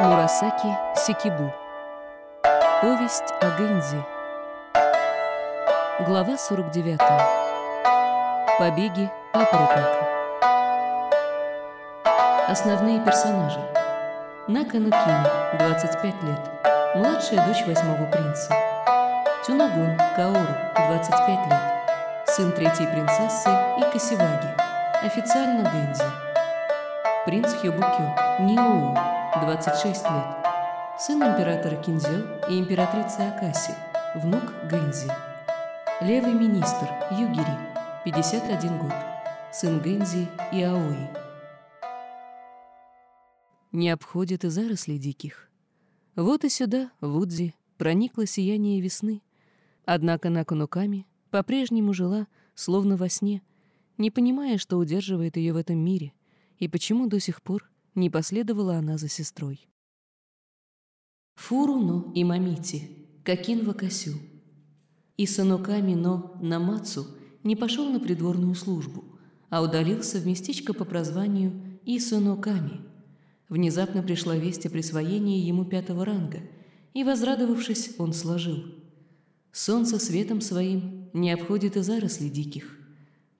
Мурасаки Сикибу. Повесть о Гэнзи. Глава 49. Побеги папоротника. Основные персонажи. Накану Кими, 25 лет. Младшая дочь восьмого принца. Тюнагун Каору, 25 лет. Сын третьей принцессы и Касиваги. Официально Гэнзи. Принц Хёбукё, Ниоу, 26 лет. Сын императора Кинзё и императрицы Акаси, внук Гэнзи. Левый министр Югири, 51 год. Сын Гэнзи и Аои. Не обходит и заросли диких. Вот и сюда, в Удзи, проникло сияние весны. Однако на Кануками по-прежнему жила, словно во сне, не понимая, что удерживает ее в этом мире, и почему до сих пор не последовала она за сестрой. Фуруно и Мамити, Какин Вакасю. И Сануками но Намацу не пошел на придворную службу, а удалился в местечко по прозванию Исаноками. Внезапно пришла весть о присвоении ему пятого ранга, и, возрадовавшись, он сложил. «Солнце светом своим не обходит и заросли диких.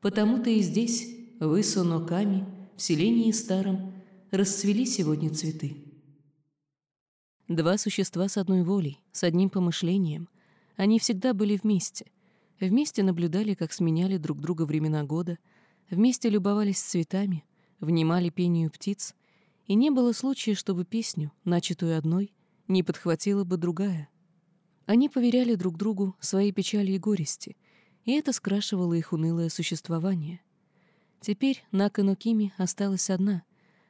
Потому-то и здесь, в Исаноками, в селении старом, расцвели сегодня цветы. Два существа с одной волей, с одним помышлением. Они всегда были вместе. Вместе наблюдали, как сменяли друг друга времена года, вместе любовались цветами, внимали пению птиц, и не было случая, чтобы песню, начатую одной, не подхватила бы другая. Они поверяли друг другу свои печали и горести, и это скрашивало их унылое существование. Теперь Нака Кими осталась одна,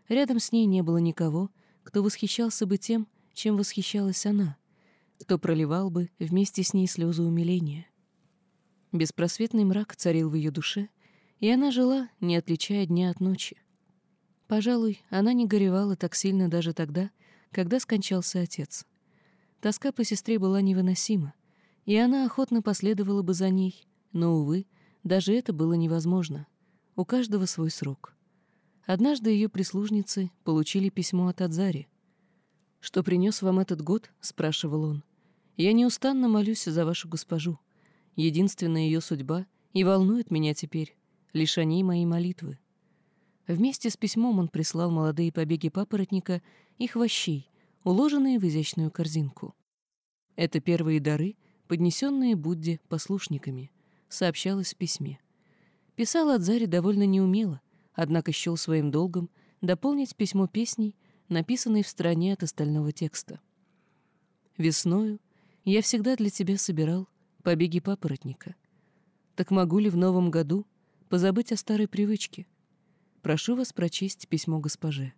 Рядом с ней не было никого, кто восхищался бы тем, чем восхищалась она, кто проливал бы вместе с ней слезы умиления. Беспросветный мрак царил в ее душе, и она жила, не отличая дня от ночи. Пожалуй, она не горевала так сильно даже тогда, когда скончался отец. Тоска по сестре была невыносима, и она охотно последовала бы за ней, но, увы, даже это было невозможно. У каждого свой срок. Однажды ее прислужницы получили письмо от Адзари. «Что принес вам этот год?» — спрашивал он. «Я неустанно молюсь за вашу госпожу. Единственная ее судьба и волнует меня теперь, лишь о ней мои молитвы». Вместе с письмом он прислал молодые побеги папоротника и хвощей, уложенные в изящную корзинку. Это первые дары, поднесенные Будде послушниками, сообщалось в письме. Писал Адзари довольно неумело, однако счел своим долгом дополнить письмо песней, написанной в стороне от остального текста. «Весною я всегда для тебя собирал побеги папоротника. Так могу ли в новом году позабыть о старой привычке? Прошу вас прочесть письмо госпоже».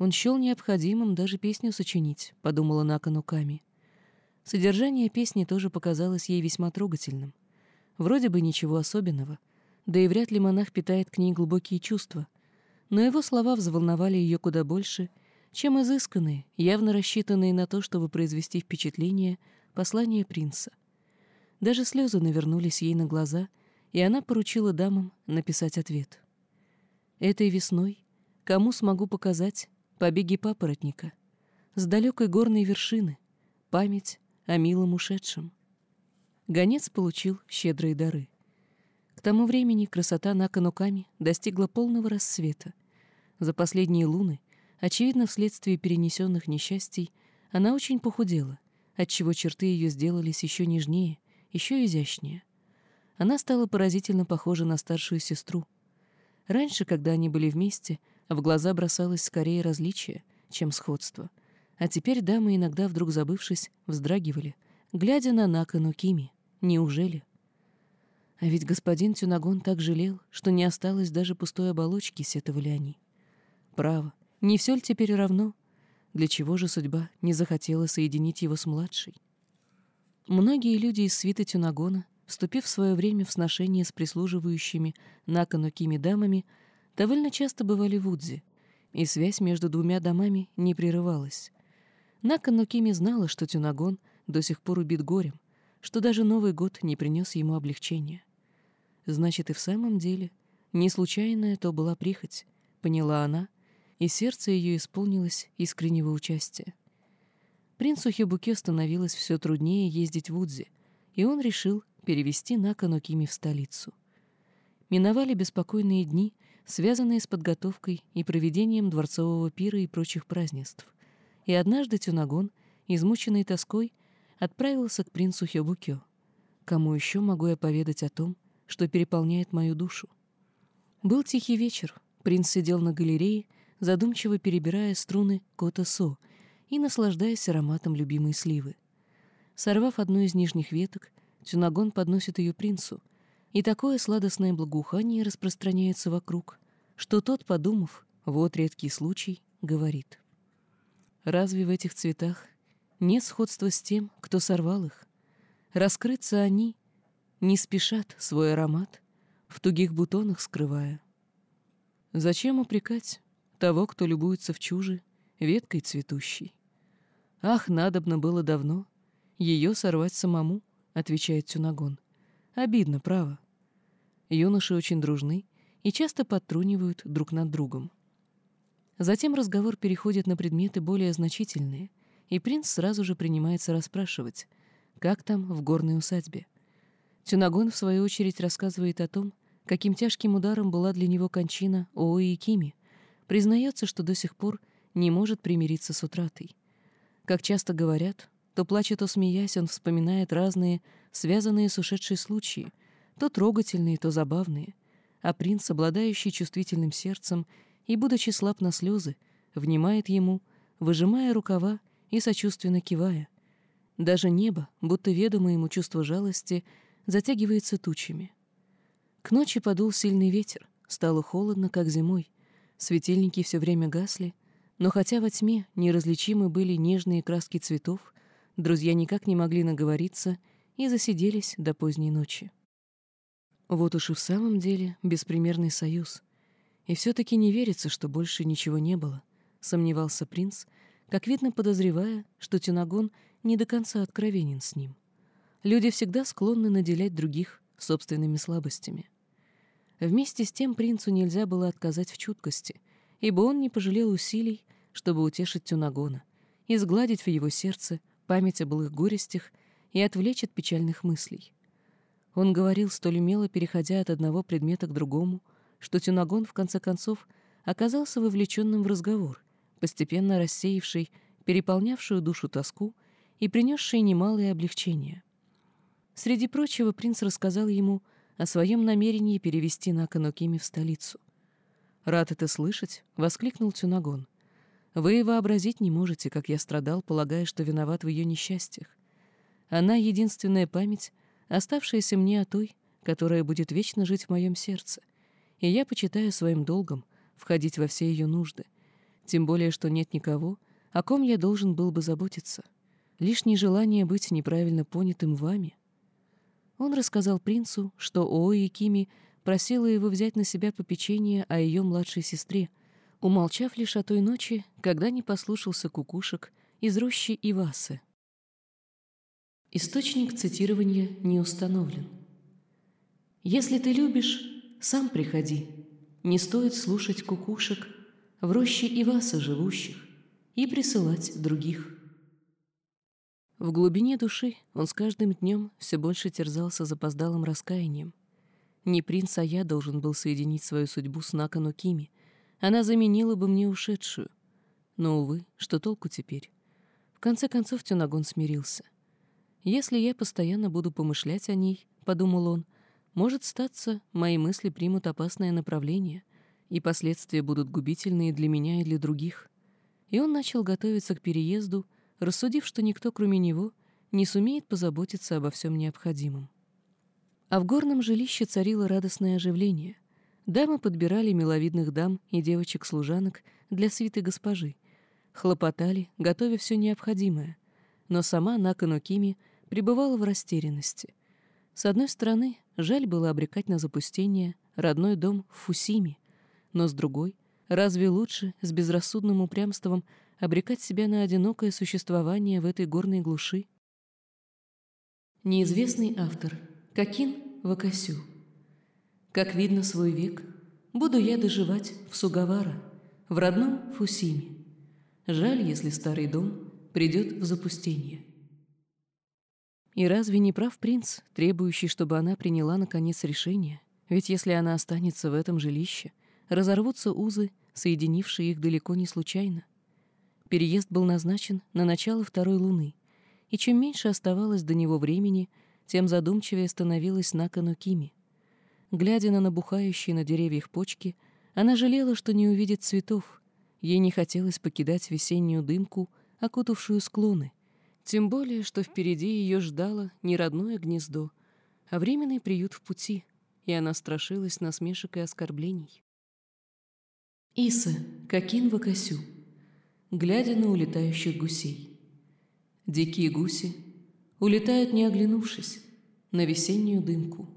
Он счел необходимым даже песню сочинить, подумала Нака Нуками. Содержание песни тоже показалось ей весьма трогательным. Вроде бы ничего особенного — да и вряд ли монах питает к ней глубокие чувства. Но его слова взволновали ее куда больше, чем изысканные, явно рассчитанные на то, чтобы произвести впечатление послания принца. Даже слезы навернулись ей на глаза, и она поручила дамам написать ответ. «Этой весной кому смогу показать побеги папоротника с далекой горной вершины, память о милом ушедшем?» Гонец получил щедрые дары — тому времени красота Накануками достигла полного рассвета. За последние луны, очевидно вследствие перенесенных несчастий, она очень похудела, отчего черты ее сделались еще нежнее, еще изящнее. Она стала поразительно похожа на старшую сестру. Раньше, когда они были вместе, в глаза бросалось скорее различие, чем сходство. А теперь дамы, иногда вдруг забывшись, вздрагивали, глядя на Накану Кими. Неужели? А ведь господин Тюнагон так жалел, что не осталось даже пустой оболочки, сетовали они. Право, не все ли теперь равно? Для чего же судьба не захотела соединить его с младшей? Многие люди из свита Тюнагона, вступив в свое время в сношение с прислуживающими наконукими дамами, довольно часто бывали в Удзе, и связь между двумя домами не прерывалась. Наконукими знала, что Тюнагон до сих пор убит горем, что даже Новый год не принес ему облегчения. Значит, и в самом деле не случайная то была прихоть, поняла она и сердце ее исполнилось искреннего участия. Принцу Хибуке становилось все труднее ездить в Удзи, и он решил перевести Накану Кими в столицу. Миновали беспокойные дни, связанные с подготовкой и проведением дворцового пира и прочих празднеств. И однажды Тюнагон, измученный тоской, отправился к принцу Хёбукё. Кому еще могу я поведать о том, что переполняет мою душу? Был тихий вечер. Принц сидел на галерее, задумчиво перебирая струны кота-со и наслаждаясь ароматом любимой сливы. Сорвав одну из нижних веток, Тюнагон подносит ее принцу, и такое сладостное благоухание распространяется вокруг, что тот, подумав, вот редкий случай, говорит. Разве в этих цветах нет сходства с тем, кто сорвал их? Раскрыться они не спешат свой аромат, в тугих бутонах скрывая. Зачем упрекать того, кто любуется в чуже, веткой цветущей? Ах, надобно было давно ее сорвать самому, отвечает Тюнагон. Обидно, право. Юноши очень дружны и часто подтрунивают друг над другом. Затем разговор переходит на предметы более значительные, и принц сразу же принимается расспрашивать, как там в горной усадьбе. Тюнагон, в свою очередь, рассказывает о том, каким тяжким ударом была для него кончина Оуи Кими, признается, что до сих пор не может примириться с утратой. Как часто говорят, то плача, то смеясь, он вспоминает разные, связанные с ушедшей случаи, то трогательные, то забавные. А принц, обладающий чувствительным сердцем и, будучи слаб на слезы, внимает ему, выжимая рукава и сочувственно кивая. Даже небо, будто ведомо ему чувство жалости, затягивается тучами. К ночи подул сильный ветер, стало холодно, как зимой. Светильники все время гасли, но хотя во тьме неразличимы были нежные краски цветов, Друзья никак не могли наговориться и засиделись до поздней ночи. Вот уж и в самом деле беспримерный союз. И все-таки не верится, что больше ничего не было, сомневался принц, как видно подозревая, что Тюнагон не до конца откровенен с ним. Люди всегда склонны наделять других собственными слабостями. Вместе с тем принцу нельзя было отказать в чуткости, ибо он не пожалел усилий, чтобы утешить Тюнагона и сгладить в его сердце память о былых горестях и отвлечь от печальных мыслей. Он говорил, столь умело переходя от одного предмета к другому, что Тюнагон, в конце концов, оказался вовлеченным в разговор, постепенно рассеявший, переполнявшую душу тоску и принесший немалое облегчение. Среди прочего принц рассказал ему о своем намерении перевести Наканокими в столицу. «Рад это слышать!» — воскликнул Тюнагон. Вы и вообразить не можете, как я страдал, полагая, что виноват в ее несчастьях. Она — единственная память, оставшаяся мне о той, которая будет вечно жить в моем сердце, и я почитаю своим долгом входить во все ее нужды, тем более, что нет никого, о ком я должен был бы заботиться. Лишнее желание быть неправильно понятым вами. Он рассказал принцу, что Оои Кими просила его взять на себя попечение о ее младшей сестре — умолчав лишь о той ночи, когда не послушался кукушек из рощи Ивасы. Источник цитирования не установлен. «Если ты любишь, сам приходи. Не стоит слушать кукушек в роще Иваса живущих и присылать других». В глубине души он с каждым днем все больше терзался запоздалым раскаянием. Не принц, а я должен был соединить свою судьбу с Накану Кими, она заменила бы мне ушедшую. Но, увы, что толку теперь? В конце концов Тюнагон смирился. «Если я постоянно буду помышлять о ней», — подумал он, «может статься, мои мысли примут опасное направление, и последствия будут губительные для меня и для других». И он начал готовиться к переезду, рассудив, что никто, кроме него, не сумеет позаботиться обо всем необходимом. А в горном жилище царило радостное оживление — Дамы подбирали миловидных дам и девочек-служанок для свиты госпожи, хлопотали, готовя все необходимое, но сама Накану Кими пребывала в растерянности. С одной стороны, жаль было обрекать на запустение родной дом в Фусиме, но с другой, разве лучше с безрассудным упрямством обрекать себя на одинокое существование в этой горной глуши? Неизвестный автор Какин Вакасю как видно свой век, буду я доживать в Сугавара, в родном Фусиме. Жаль, если старый дом придет в запустение. И разве не прав принц, требующий, чтобы она приняла наконец решение? Ведь если она останется в этом жилище, разорвутся узы, соединившие их далеко не случайно. Переезд был назначен на начало второй луны, и чем меньше оставалось до него времени, тем задумчивее становилась Накану Кими. Глядя на набухающие на деревьях почки, она жалела, что не увидит цветов. Ей не хотелось покидать весеннюю дымку, окутавшую склоны. Тем более, что впереди ее ждало не родное гнездо, а временный приют в пути, и она страшилась насмешек и оскорблений. Иса, Кокин Вакасю, глядя на улетающих гусей. Дикие гуси улетают, не оглянувшись, на весеннюю дымку.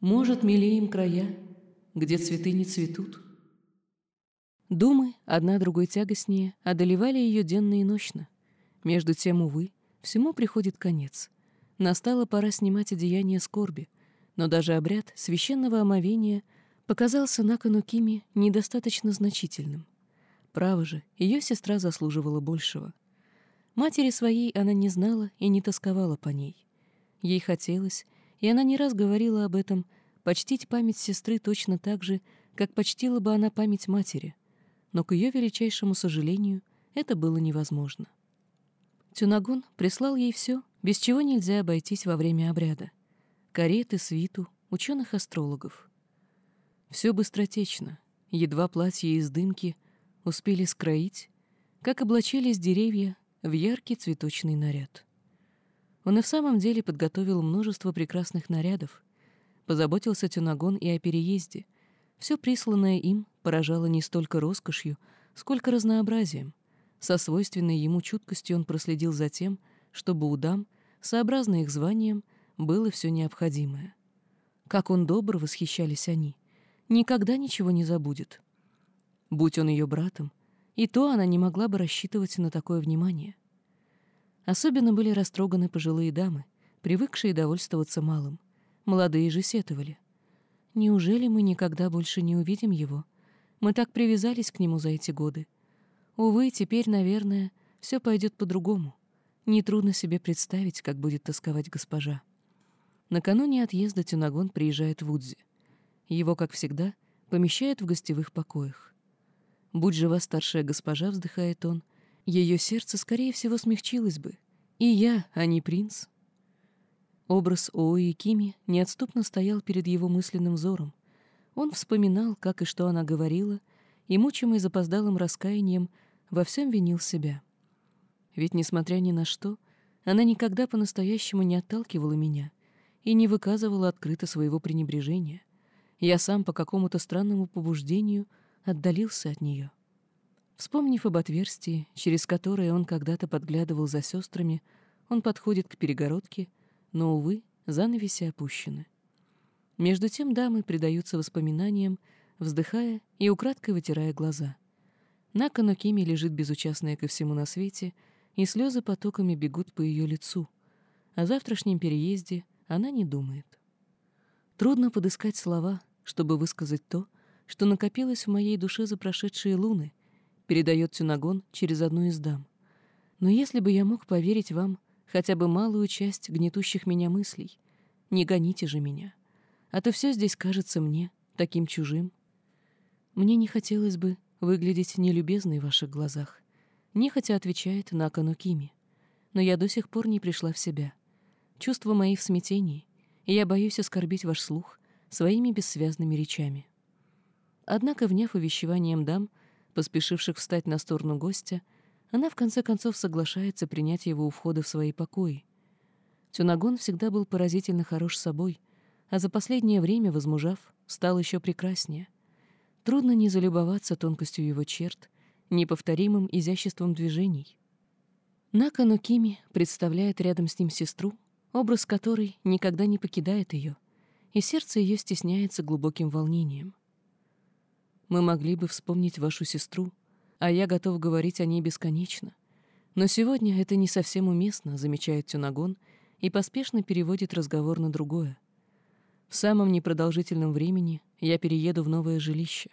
Может, милее им края, где цветы не цветут. Думы, одна другой тягостнее, одолевали ее денно и ночно. Между тем, увы, всему приходит конец. Настала пора снимать одеяние скорби, но даже обряд священного омовения показался Накану Кими недостаточно значительным. Право же, ее сестра заслуживала большего. Матери своей она не знала и не тосковала по ней. Ей хотелось, и она не раз говорила об этом, почтить память сестры точно так же, как почтила бы она память матери. Но, к ее величайшему сожалению, это было невозможно. Тюнагон прислал ей все, без чего нельзя обойтись во время обряда. Кареты, свиту, ученых-астрологов. Все быстротечно, едва платье из дымки успели скроить, как облачились деревья в яркий цветочный наряд. Он и в самом деле подготовил множество прекрасных нарядов, позаботился Тюнагон и о переезде. Все присланное им поражало не столько роскошью, сколько разнообразием. Со свойственной ему чуткостью он проследил за тем, чтобы у дам, сообразно их званиям, было все необходимое. Как он добр, восхищались они. Никогда ничего не забудет. Будь он ее братом, и то она не могла бы рассчитывать на такое внимание. Особенно были растроганы пожилые дамы, привыкшие довольствоваться малым. Молодые же сетовали. Неужели мы никогда больше не увидим его? Мы так привязались к нему за эти годы. Увы, теперь, наверное, все пойдет по-другому. Нетрудно себе представить, как будет тосковать госпожа. Накануне отъезда Тюнагон приезжает в Удзи. Его, как всегда, помещают в гостевых покоях. Будь жива старшая госпожа, вздыхает он, ее сердце, скорее всего, смягчилось бы. И я, а не принц. Образ Оуи Кими неотступно стоял перед его мысленным взором. Он вспоминал, как и что она говорила, и, мучимый запоздалым раскаянием, во всем винил себя. Ведь, несмотря ни на что, она никогда по-настоящему не отталкивала меня и не выказывала открыто своего пренебрежения. Я сам по какому-то странному побуждению отдалился от нее. Вспомнив об отверстии, через которое он когда-то подглядывал за сестрами, он подходит к перегородке — но, увы, занавеси опущены. Между тем дамы предаются воспоминаниям, вздыхая и украдкой вытирая глаза. Нака Нокими лежит безучастная ко всему на свете, и слезы потоками бегут по ее лицу. О завтрашнем переезде она не думает. Трудно подыскать слова, чтобы высказать то, что накопилось в моей душе за прошедшие луны, передает Тюнагон через одну из дам. Но если бы я мог поверить вам, хотя бы малую часть гнетущих меня мыслей. Не гоните же меня, а то все здесь кажется мне таким чужим. Мне не хотелось бы выглядеть нелюбезной в ваших глазах, нехотя отвечает Накану Кими, но я до сих пор не пришла в себя. Чувства мои в смятении, и я боюсь оскорбить ваш слух своими бессвязными речами. Однако, вняв увещеванием дам, поспешивших встать на сторону гостя, она в конце концов соглашается принять его у входа в свои покои. Тюнагон всегда был поразительно хорош собой, а за последнее время, возмужав, стал еще прекраснее. Трудно не залюбоваться тонкостью его черт, неповторимым изяществом движений. Накану Кими представляет рядом с ним сестру, образ которой никогда не покидает ее, и сердце ее стесняется глубоким волнением. Мы могли бы вспомнить вашу сестру, а я готов говорить о ней бесконечно. Но сегодня это не совсем уместно, замечает Тюнагон и поспешно переводит разговор на другое. В самом непродолжительном времени я перееду в новое жилище.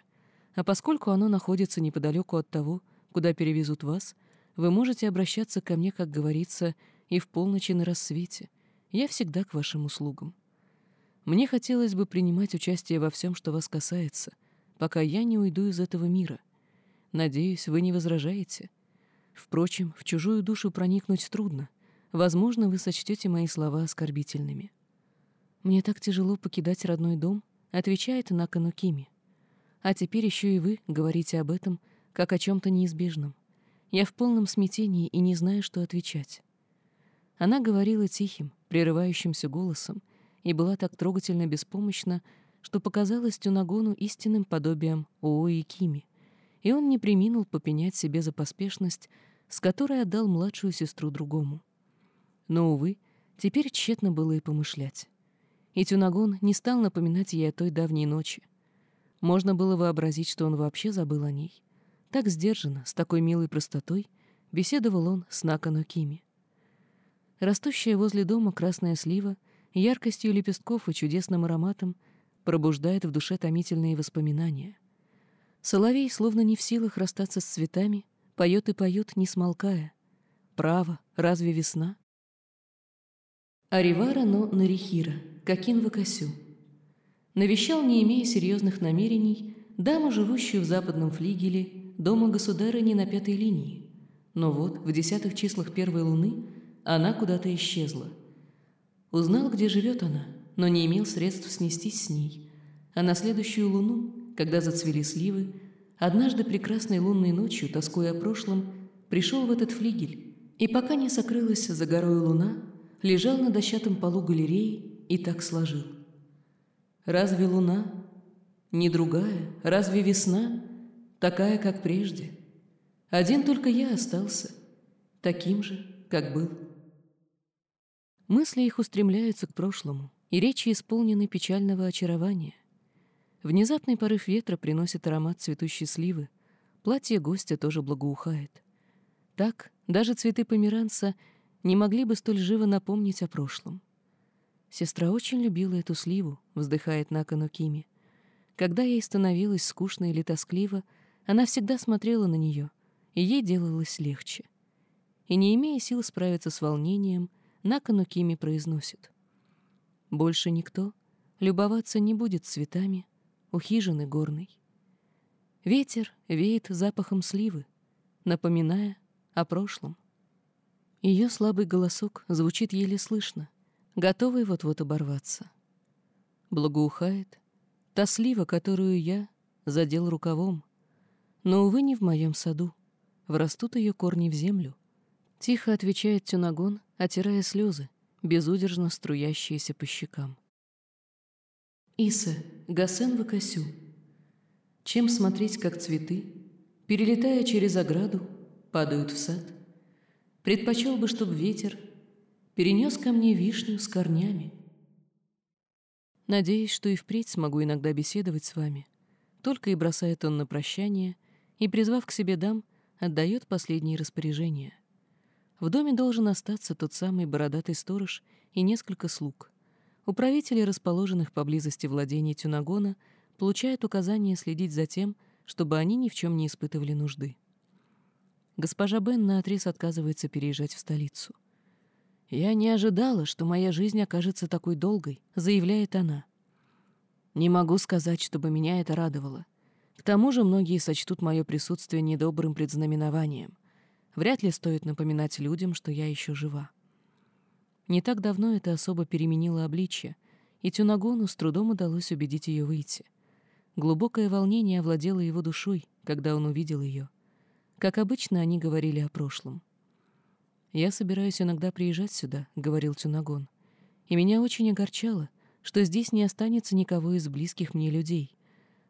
А поскольку оно находится неподалеку от того, куда перевезут вас, вы можете обращаться ко мне, как говорится, и в полночь на рассвете. Я всегда к вашим услугам. Мне хотелось бы принимать участие во всем, что вас касается, пока я не уйду из этого мира. Надеюсь, вы не возражаете. Впрочем, в чужую душу проникнуть трудно. Возможно, вы сочтете мои слова оскорбительными. Мне так тяжело покидать родной дом, отвечает Накану Кими. А теперь еще и вы говорите об этом, как о чем-то неизбежном. Я в полном смятении и не знаю, что отвечать. Она говорила тихим, прерывающимся голосом и была так трогательно беспомощна, что показалась Тюнагону истинным подобием Оои Кими, и он не приминул попенять себе за поспешность, с которой отдал младшую сестру другому. Но, увы, теперь тщетно было и помышлять. И Тюнагон не стал напоминать ей о той давней ночи. Можно было вообразить, что он вообще забыл о ней. Так сдержанно, с такой милой простотой, беседовал он с Накану Кими. Растущая возле дома красная слива, яркостью лепестков и чудесным ароматом, пробуждает в душе томительные воспоминания. Соловей, словно не в силах расстаться с цветами, поет и поет, не смолкая. Право, разве весна? Аривара но Нарихира, Какин Вакасю. Навещал, не имея серьезных намерений, даму, живущую в западном флигеле, дома государыни на пятой линии. Но вот, в десятых числах первой луны, она куда-то исчезла. Узнал, где живет она, но не имел средств снестись с ней. А на следующую луну, когда зацвели сливы, однажды прекрасной лунной ночью, тоскуя о прошлом, пришел в этот флигель, и пока не сокрылась за горой луна, лежал на дощатом полу галереи и так сложил. Разве луна? Не другая? Разве весна? Такая, как прежде? Один только я остался, таким же, как был. Мысли их устремляются к прошлому, и речи исполнены печального очарования. Внезапный порыв ветра приносит аромат цветущей сливы, платье гостя тоже благоухает. Так даже цветы померанца не могли бы столь живо напомнить о прошлом. Сестра очень любила эту сливу, вздыхает Накану Кими. Когда ей становилось скучно или тоскливо, она всегда смотрела на нее, и ей делалось легче. И не имея сил справиться с волнением, Накану Кими произносит. «Больше никто любоваться не будет цветами у хижины горной. Ветер веет запахом сливы, напоминая о прошлом. Ее слабый голосок звучит еле слышно, готовый вот-вот оборваться. Благоухает та слива, которую я задел рукавом, но, увы, не в моем саду. Врастут ее корни в землю. Тихо отвечает Тюнагон, отирая слезы, безудержно струящиеся по щекам. Иса, Гасен Вакасю. Чем смотреть, как цветы, перелетая через ограду, падают в сад — Предпочел бы, чтоб ветер перенес ко мне вишню с корнями. Надеюсь, что и впредь смогу иногда беседовать с вами. Только и бросает он на прощание, и, призвав к себе дам, отдает последние распоряжения. В доме должен остаться тот самый бородатый сторож и несколько слуг. Управители расположенных поблизости владений Тюнагона получают указание следить за тем, чтобы они ни в чем не испытывали нужды. Госпожа Бен наотрез отказывается переезжать в столицу. «Я не ожидала, что моя жизнь окажется такой долгой», — заявляет она. «Не могу сказать, чтобы меня это радовало. К тому же многие сочтут мое присутствие недобрым предзнаменованием. Вряд ли стоит напоминать людям, что я еще жива». Не так давно это особо переменило обличье, и Тюнагону с трудом удалось убедить ее выйти. Глубокое волнение овладело его душой, когда он увидел ее. Как обычно, они говорили о прошлом. «Я собираюсь иногда приезжать сюда», — говорил Тюнагон. «И меня очень огорчало, что здесь не останется никого из близких мне людей.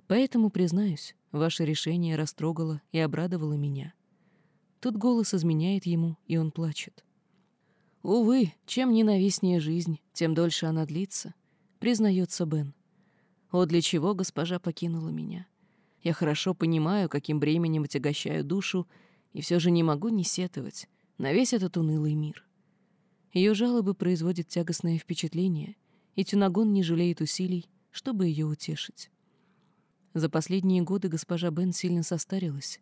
Поэтому, признаюсь, ваше решение растрогало и обрадовало меня». Тут голос изменяет ему, и он плачет. «Увы, чем ненавистнее жизнь, тем дольше она длится», — признается Бен. «О, для чего госпожа покинула меня? Я хорошо понимаю, каким бременем отягощаю душу, и все же не могу не сетовать на весь этот унылый мир. Ее жалобы производят тягостное впечатление, и Тюнагон не жалеет усилий, чтобы ее утешить. За последние годы госпожа Бен сильно состарилась,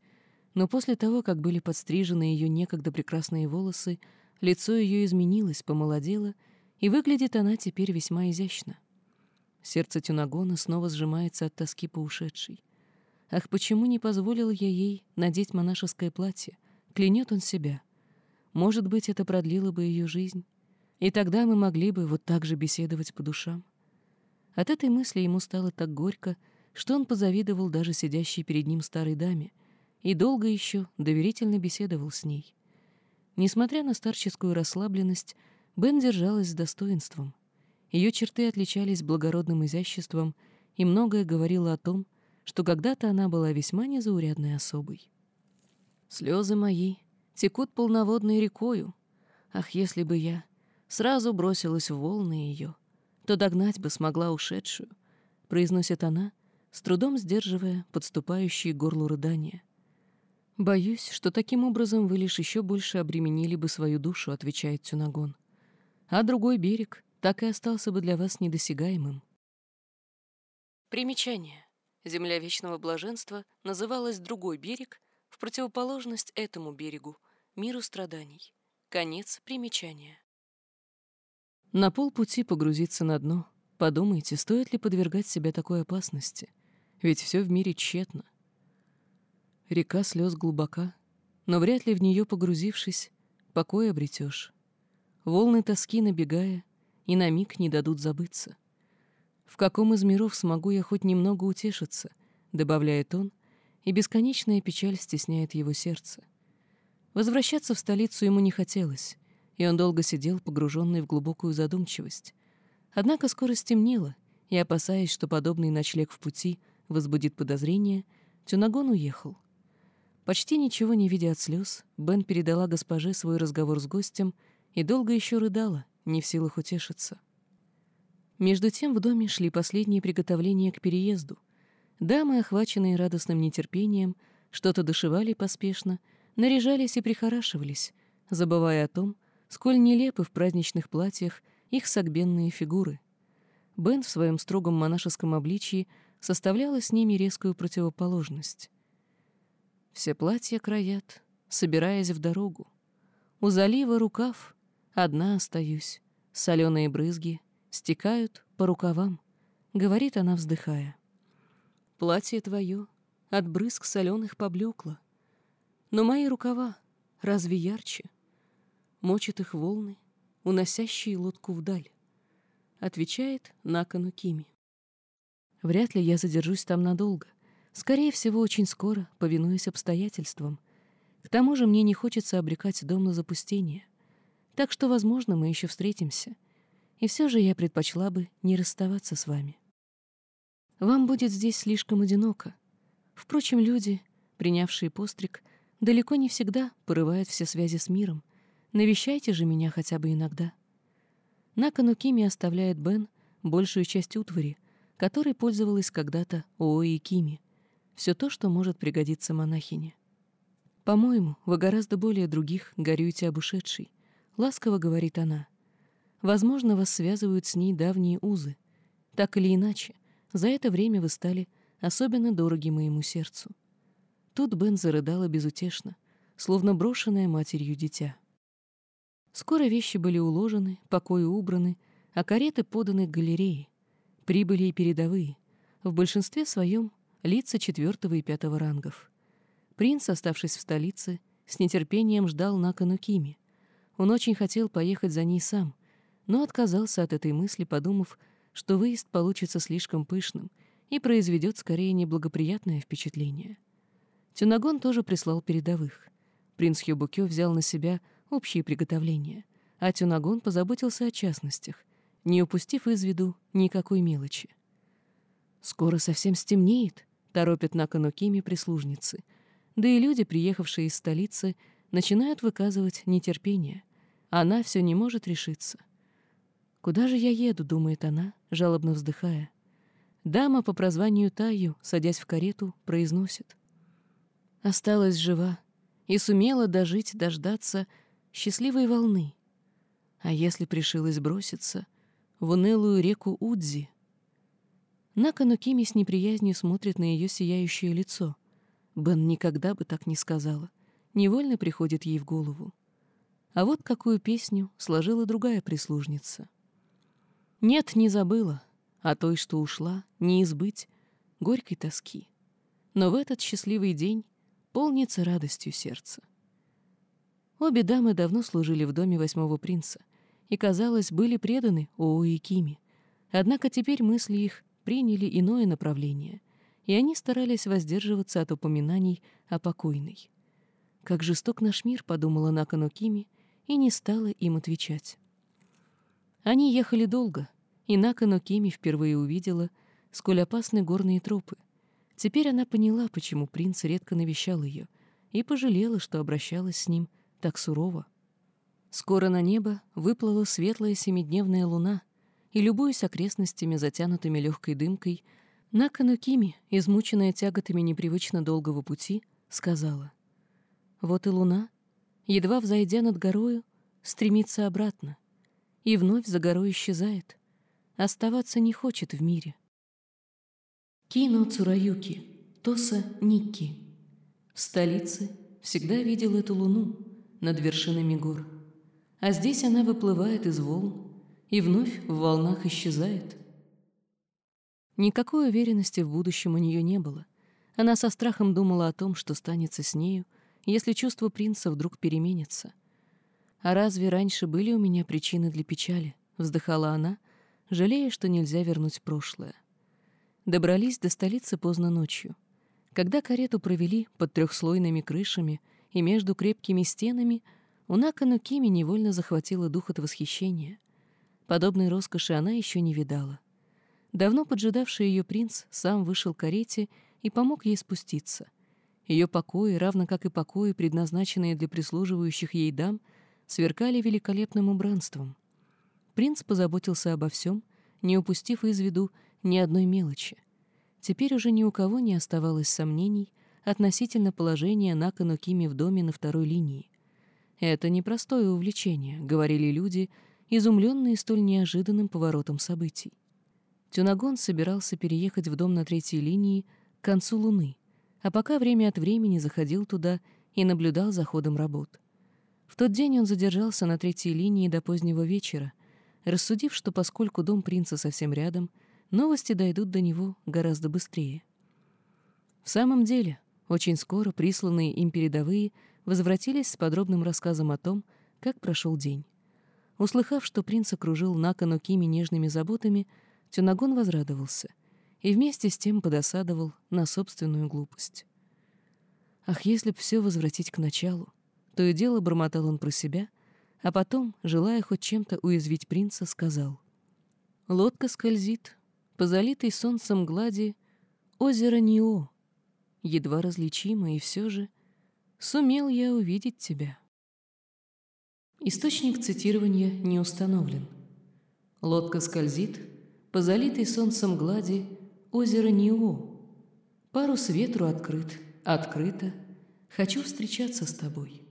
но после того, как были подстрижены ее некогда прекрасные волосы, лицо ее изменилось, помолодело, и выглядит она теперь весьма изящно. Сердце Тюнагона снова сжимается от тоски по ушедшей. Ах, почему не позволил я ей надеть монашеское платье? Клянет он себя. Может быть, это продлило бы ее жизнь. И тогда мы могли бы вот так же беседовать по душам. От этой мысли ему стало так горько, что он позавидовал даже сидящей перед ним старой даме и долго еще доверительно беседовал с ней. Несмотря на старческую расслабленность, Бен держалась с достоинством. Ее черты отличались благородным изяществом, и многое говорило о том, что когда-то она была весьма незаурядной особой. «Слезы мои текут полноводной рекою. Ах, если бы я сразу бросилась в волны ее, то догнать бы смогла ушедшую», — произносит она, с трудом сдерживая подступающие к горлу рыдания. «Боюсь, что таким образом вы лишь еще больше обременили бы свою душу», — отвечает Тюнагон. «А другой берег так и остался бы для вас недосягаемым». Примечание. Земля вечного блаженства называлась «другой берег», в противоположность этому берегу, миру страданий. Конец примечания. На полпути погрузиться на дно. Подумайте, стоит ли подвергать себя такой опасности. Ведь все в мире тщетно. Река слез глубока, но вряд ли в нее погрузившись, покой обретешь. Волны тоски набегая, и на миг не дадут забыться. В каком из миров смогу я хоть немного утешиться, добавляет он, и бесконечная печаль стесняет его сердце. Возвращаться в столицу ему не хотелось, и он долго сидел, погруженный в глубокую задумчивость. Однако скоро стемнело, и, опасаясь, что подобный ночлег в пути возбудит подозрения, Тюнагон уехал. Почти ничего не видя от слез, Бен передала госпоже свой разговор с гостем и долго еще рыдала, не в силах утешиться. Между тем в доме шли последние приготовления к переезду. Дамы, охваченные радостным нетерпением, что-то дошивали поспешно, наряжались и прихорашивались, забывая о том, сколь нелепы в праздничных платьях их согбенные фигуры. Бен в своем строгом монашеском обличии составляла с ними резкую противоположность. Все платья краят, собираясь в дорогу. У залива рукав, одна остаюсь. Соленые брызги стекают по рукавам, говорит она, вздыхая. Платье твое от брызг соленых поблекло, но мои рукава разве ярче? Мочат их волны, уносящие лодку вдаль. Отвечает Накану Кими. Вряд ли я задержусь там надолго — Скорее всего, очень скоро, повинуясь обстоятельствам. К тому же мне не хочется обрекать дом на запустение. Так что, возможно, мы еще встретимся. И все же я предпочла бы не расставаться с вами. Вам будет здесь слишком одиноко. Впрочем, люди, принявшие постриг, далеко не всегда порывают все связи с миром. Навещайте же меня хотя бы иногда. На Канукиме оставляет Бен большую часть утвари, которой пользовалась когда-то Оои Кими — все то, что может пригодиться монахине. «По-моему, вы гораздо более других горюете об ушедшей», — ласково говорит она. «Возможно, вас связывают с ней давние узы. Так или иначе, за это время вы стали особенно дороги моему сердцу». Тут Бен зарыдала безутешно, словно брошенная матерью дитя. Скоро вещи были уложены, покои убраны, а кареты поданы к галерее. Прибыли и передовые, в большинстве своем лица четвертого и пятого рангов. Принц, оставшись в столице, с нетерпением ждал на Канукиме. Он очень хотел поехать за ней сам, но отказался от этой мысли, подумав, что выезд получится слишком пышным и произведет скорее неблагоприятное впечатление. Тюнагон тоже прислал передовых. Принц Хёбукё взял на себя общие приготовления, а Тюнагон позаботился о частностях, не упустив из виду никакой мелочи. «Скоро совсем стемнеет», торопят на Канукиме прислужницы. Да и люди, приехавшие из столицы, начинают выказывать нетерпение. Она все не может решиться. «Куда же я еду?» — думает она, жалобно вздыхая. Дама по прозванию Таю, садясь в карету, произносит. «Осталась жива и сумела дожить, дождаться счастливой волны. А если пришилась броситься в унылую реку Удзи?» Накану Кими с неприязнью смотрит на ее сияющее лицо. Бен никогда бы так не сказала. Невольно приходит ей в голову. А вот какую песню сложила другая прислужница. Нет, не забыла, а той, что ушла, не избыть горькой тоски. Но в этот счастливый день полнится радостью сердце. Обе дамы давно служили в доме восьмого принца и, казалось, были преданы Оу и Кими. Однако теперь мысли их приняли иное направление, и они старались воздерживаться от упоминаний о покойной. «Как жесток наш мир», — подумала Накану Кими, и не стала им отвечать. Они ехали долго, и Накану Кими впервые увидела, сколь опасны горные тропы. Теперь она поняла, почему принц редко навещал ее, и пожалела, что обращалась с ним так сурово. Скоро на небо выплыла светлая семидневная луна, и, любуясь окрестностями, затянутыми легкой дымкой, Накану Кими, измученная тяготами непривычно долгого пути, сказала, «Вот и луна, едва взойдя над горою, стремится обратно, и вновь за горой исчезает, оставаться не хочет в мире». Кино Цураюки, Тоса Никки. В столице всегда видел эту луну над вершинами гор, а здесь она выплывает из волн, и вновь в волнах исчезает. Никакой уверенности в будущем у нее не было. Она со страхом думала о том, что станется с нею, если чувство принца вдруг переменится. «А разве раньше были у меня причины для печали?» — вздыхала она, жалея, что нельзя вернуть прошлое. Добрались до столицы поздно ночью. Когда карету провели под трехслойными крышами и между крепкими стенами, у Накану Кими невольно захватило дух от восхищения. Подобной роскоши она еще не видала. Давно поджидавший ее принц сам вышел к карете и помог ей спуститься. Ее покои, равно как и покои, предназначенные для прислуживающих ей дам, сверкали великолепным убранством. Принц позаботился обо всем, не упустив из виду ни одной мелочи. Теперь уже ни у кого не оставалось сомнений относительно положения Накану Кими в доме на второй линии. «Это непростое увлечение», — говорили люди, — изумленные столь неожиданным поворотом событий. Тюнагон собирался переехать в дом на третьей линии к концу Луны, а пока время от времени заходил туда и наблюдал за ходом работ. В тот день он задержался на третьей линии до позднего вечера, рассудив, что поскольку дом принца совсем рядом, новости дойдут до него гораздо быстрее. В самом деле, очень скоро присланные им передовые возвратились с подробным рассказом о том, как прошел день. Услыхав, что принц окружил Накану Кими нежными заботами, Тюнагон возрадовался и вместе с тем подосадовал на собственную глупость. Ах, если б все возвратить к началу, то и дело бормотал он про себя, а потом, желая хоть чем-то уязвить принца, сказал. Лодка скользит по залитой солнцем глади озеро Нио, едва различимо, и все же сумел я увидеть тебя. Источник цитирования не установлен. Лодка скользит по залитой солнцем глади озера Нио. Парус ветру открыт, открыто. Хочу встречаться с тобой.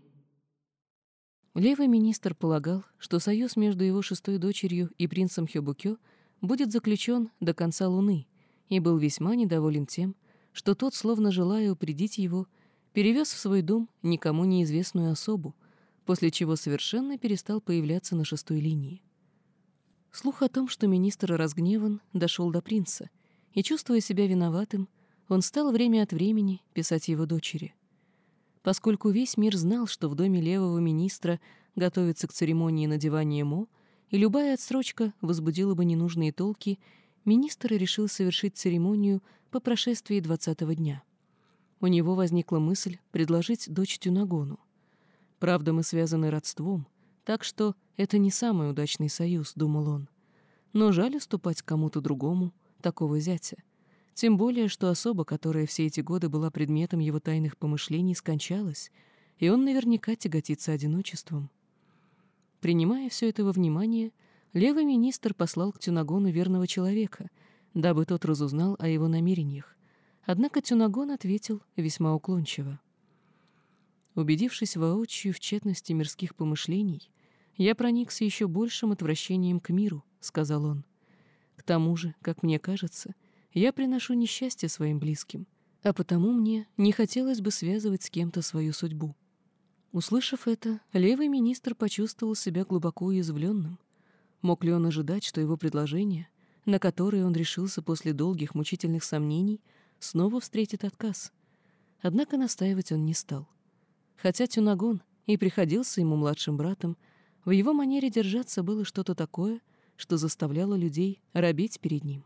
Левый министр полагал, что союз между его шестой дочерью и принцем Хёбукё будет заключен до конца Луны, и был весьма недоволен тем, что тот, словно желая упредить его, перевез в свой дом никому неизвестную особу, после чего совершенно перестал появляться на шестой линии. Слух о том, что министр разгневан, дошел до принца, и, чувствуя себя виноватым, он стал время от времени писать его дочери. Поскольку весь мир знал, что в доме левого министра готовится к церемонии надевания мо, и любая отсрочка возбудила бы ненужные толки, министр решил совершить церемонию по прошествии двадцатого дня. У него возникла мысль предложить дочь Тюнагону — Правда, мы связаны родством, так что это не самый удачный союз, думал он. Но жаль уступать кому-то другому такого зятя. Тем более, что особа, которая все эти годы была предметом его тайных помышлений, скончалась, и он наверняка тяготится одиночеством. Принимая все это во внимание, левый министр послал к Тюнагону верного человека, дабы тот разузнал о его намерениях. Однако Тюнагон ответил весьма уклончиво. Убедившись воочию в тщетности мирских помышлений, я проникся еще большим отвращением к миру, — сказал он. К тому же, как мне кажется, Я приношу несчастье своим близким, а потому мне не хотелось бы связывать с кем-то свою судьбу. Услышав это, левый министр почувствовал себя глубоко уязвленным. Мог ли он ожидать, что его предложение, на которое он решился после долгих мучительных сомнений, снова встретит отказ? Однако настаивать он не стал. Хотя Тюнагон и приходился ему младшим братом, в его манере держаться было что-то такое, что заставляло людей робеть перед ним.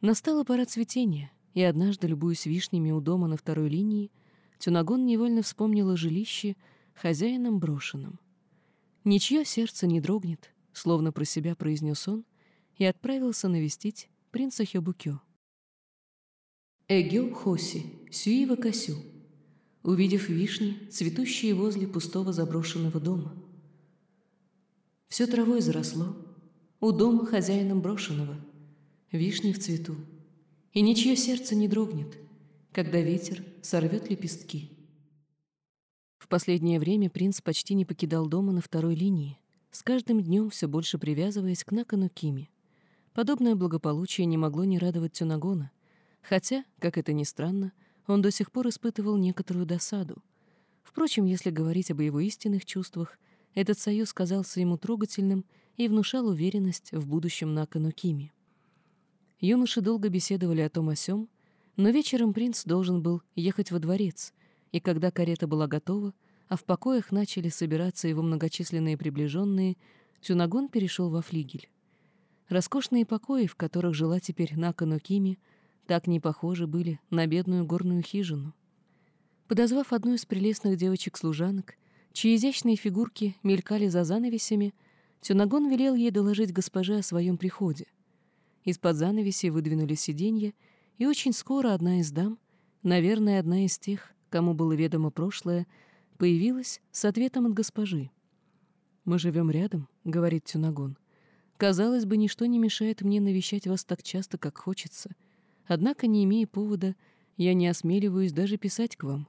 Настала пора цветения, и однажды, любуясь вишнями у дома на второй линии, Тюнагон невольно вспомнил о жилище, хозяином брошенном. Ничье сердце не дрогнет, словно про себя произнес он, и отправился навестить принца Хёбукё. Эгё Хоси, Сюива Косю, увидев вишни, цветущие возле пустого заброшенного дома. Все травой заросло, у дома хозяином брошенного, вишни в цвету, и ничье сердце не дрогнет, когда ветер сорвет лепестки. В последнее время принц почти не покидал дома на второй линии, с каждым днем все больше привязываясь к Накану Кими. Подобное благополучие не могло не радовать Тюнагона, хотя, как это ни странно, он до сих пор испытывал некоторую досаду. Впрочем, если говорить об его истинных чувствах, этот союз казался ему трогательным и внушал уверенность в будущем Накану Кими. Юноши долго беседовали о том о сём, но вечером принц должен был ехать во дворец, и когда карета была готова, а в покоях начали собираться его многочисленные приближенные, Тюнагон перешел во флигель. Роскошные покои, в которых жила теперь Накану Кими, так не похожи были на бедную горную хижину. Подозвав одну из прелестных девочек-служанок, чьи изящные фигурки мелькали за занавесями, Тюнагон велел ей доложить госпоже о своем приходе. Из-под занавеси выдвинули сиденья, и очень скоро одна из дам, наверное, одна из тех, кому было ведомо прошлое, появилась с ответом от госпожи. «Мы живем рядом», — говорит Тюнагон. «Казалось бы, ничто не мешает мне навещать вас так часто, как хочется. Однако, не имея повода, я не осмеливаюсь даже писать к вам,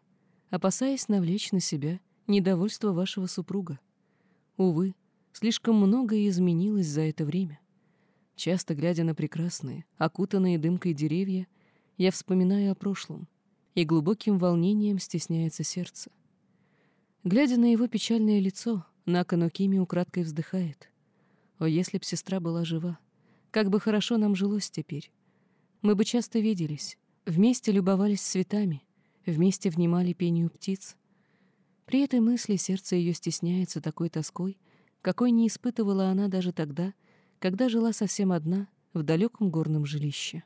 опасаясь навлечь на себя недовольство вашего супруга. Увы, слишком многое изменилось за это время. Часто глядя на прекрасные, окутанные дымкой деревья, я вспоминаю о прошлом, и глубоким волнением стесняется сердце. Глядя на его печальное лицо, Накану Кими украдкой вздыхает. О, если б сестра была жива, как бы хорошо нам жилось теперь. Мы бы часто виделись, вместе любовались цветами, вместе внимали пению птиц. При этой мысли сердце ее стесняется такой тоской, какой не испытывала она даже тогда, когда жила совсем одна в далеком горном жилище.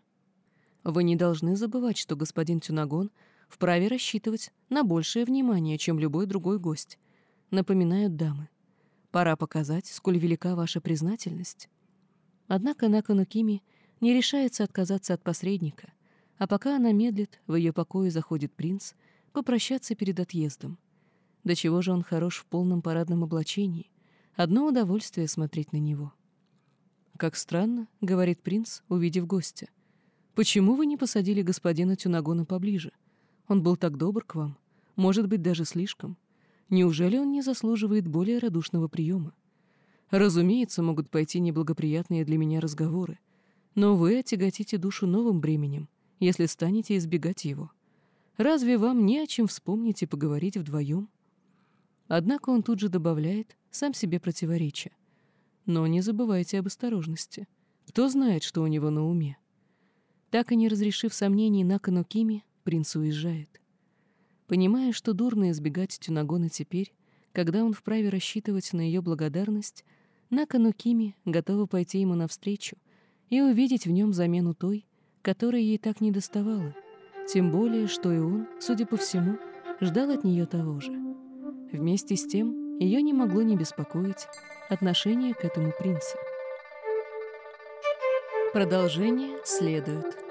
Вы не должны забывать, что господин Тюнагон вправе рассчитывать на большее внимание, чем любой другой гость. Напоминают дамы. Пора показать, сколь велика ваша признательность. Однако Накану Кими не решается отказаться от посредника, а пока она медлит, в ее покое заходит принц попрощаться перед отъездом. До чего же он хорош в полном парадном облачении. Одно удовольствие смотреть на него. «Как странно», — говорит принц, увидев гостя. Почему вы не посадили господина Тюнагона поближе? Он был так добр к вам, может быть, даже слишком. Неужели он не заслуживает более радушного приема? Разумеется, могут пойти неблагоприятные для меня разговоры, но вы отяготите душу новым бременем, если станете избегать его. Разве вам не о чем вспомнить и поговорить вдвоем? Однако он тут же добавляет, сам себе противоречия. Но не забывайте об осторожности. Кто знает, что у него на уме? Так и не разрешив сомнений Накану Кими, принц уезжает. Понимая, что дурно избегать Тюнагона теперь, когда он вправе рассчитывать на ее благодарность, Накану Кими готова пойти ему навстречу и увидеть в нем замену той, которая ей так не доставала, тем более, что и он, судя по всему, ждал от нее того же. Вместе с тем ее не могло не беспокоить отношение к этому принцу. Продолжение следует.